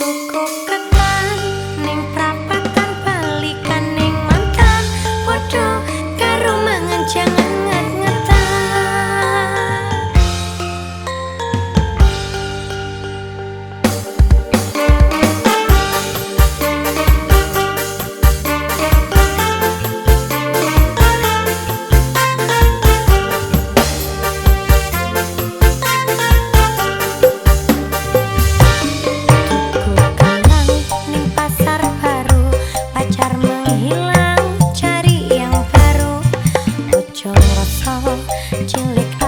Coca-Cola. cilik